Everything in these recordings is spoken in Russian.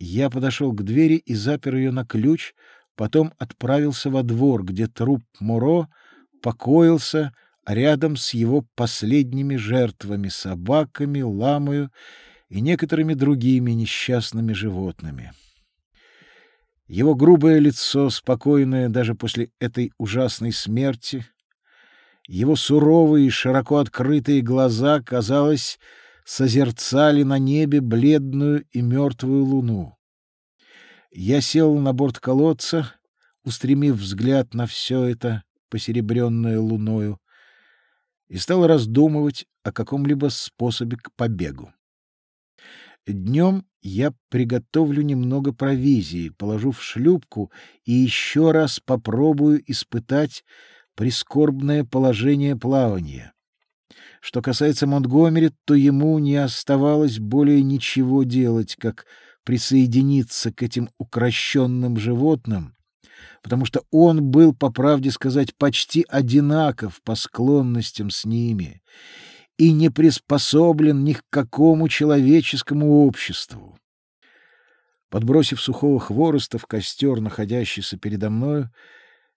Я подошел к двери и запер ее на ключ, потом отправился во двор, где труп Муро покоился рядом с его последними жертвами — собаками, ламою и некоторыми другими несчастными животными. Его грубое лицо, спокойное даже после этой ужасной смерти, его суровые, широко открытые глаза, казалось, созерцали на небе бледную и мертвую луну. Я сел на борт колодца, устремив взгляд на все это, посеребренное луною, и стал раздумывать о каком-либо способе к побегу. Днем я приготовлю немного провизии, положу в шлюпку и еще раз попробую испытать прискорбное положение плавания. Что касается Монтгомери, то ему не оставалось более ничего делать, как присоединиться к этим укращенным животным, потому что он был, по правде сказать, почти одинаков по склонностям с ними и не приспособлен ни к какому человеческому обществу. Подбросив сухого хвороста в костер, находящийся передо мною,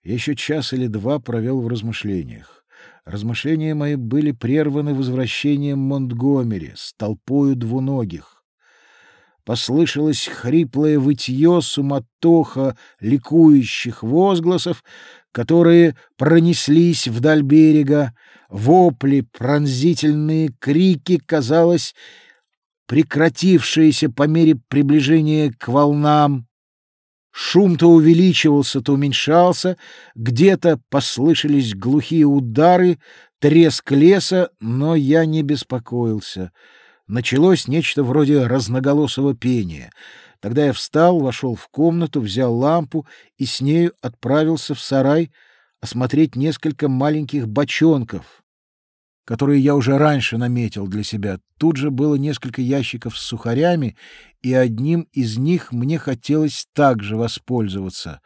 я еще час или два провел в размышлениях. Размышления мои были прерваны возвращением Монтгомери с толпою двуногих. Послышалось хриплое вытье, суматоха ликующих возгласов, которые пронеслись вдаль берега, вопли, пронзительные крики, казалось, прекратившиеся по мере приближения к волнам. Шум то увеличивался, то уменьшался, где-то послышались глухие удары, треск леса, но я не беспокоился. Началось нечто вроде разноголосого пения. Тогда я встал, вошел в комнату, взял лампу и с нею отправился в сарай осмотреть несколько маленьких бочонков, которые я уже раньше наметил для себя. Тут же было несколько ящиков с сухарями, и одним из них мне хотелось также воспользоваться.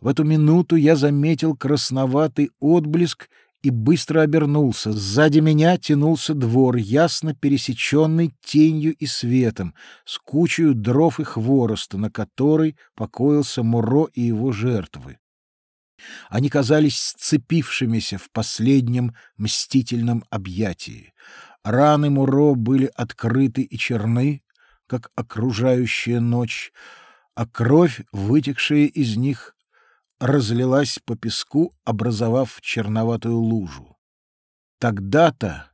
В эту минуту я заметил красноватый отблеск и быстро обернулся. Сзади меня тянулся двор, ясно пересеченный тенью и светом, с кучей дров и хвороста, на которой покоился Муро и его жертвы. Они казались сцепившимися в последнем мстительном объятии. Раны Муро были открыты и черны, как окружающая ночь, а кровь, вытекшая из них, разлилась по песку, образовав черноватую лужу. Тогда-то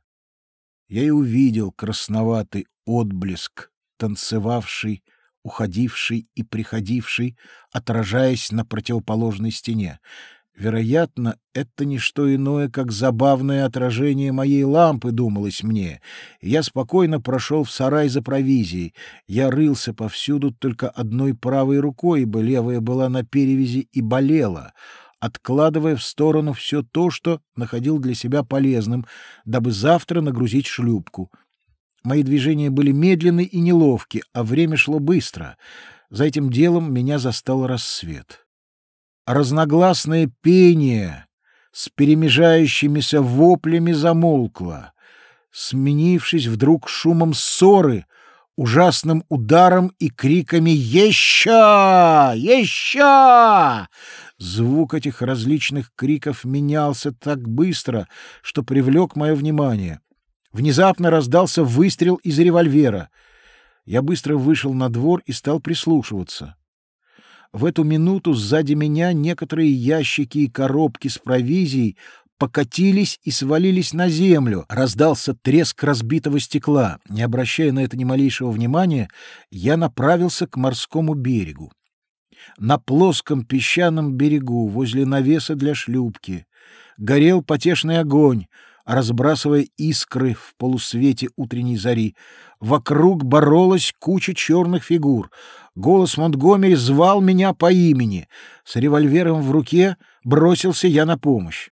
я и увидел красноватый отблеск, танцевавший уходивший и приходивший, отражаясь на противоположной стене. Вероятно, это не что иное, как забавное отражение моей лампы, думалось мне. Я спокойно прошел в сарай за провизией. Я рылся повсюду только одной правой рукой, ибо левая была на перевязи и болела, откладывая в сторону все то, что находил для себя полезным, дабы завтра нагрузить шлюпку. Мои движения были медленны и неловки, а время шло быстро. За этим делом меня застал рассвет. Разногласное пение с перемежающимися воплями замолкло, сменившись вдруг шумом ссоры, ужасным ударом и криками «Еще! Еще!» Звук этих различных криков менялся так быстро, что привлек мое внимание. Внезапно раздался выстрел из револьвера. Я быстро вышел на двор и стал прислушиваться. В эту минуту сзади меня некоторые ящики и коробки с провизией покатились и свалились на землю. Раздался треск разбитого стекла. Не обращая на это ни малейшего внимания, я направился к морскому берегу. На плоском песчаном берегу, возле навеса для шлюпки, горел потешный огонь, разбрасывая искры в полусвете утренней зари. Вокруг боролась куча черных фигур. Голос Монтгомери звал меня по имени. С револьвером в руке бросился я на помощь.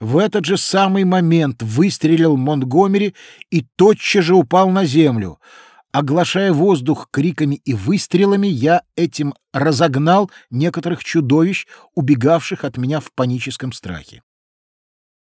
В этот же самый момент выстрелил Монтгомери и тотчас же упал на землю. Оглашая воздух криками и выстрелами, я этим разогнал некоторых чудовищ, убегавших от меня в паническом страхе.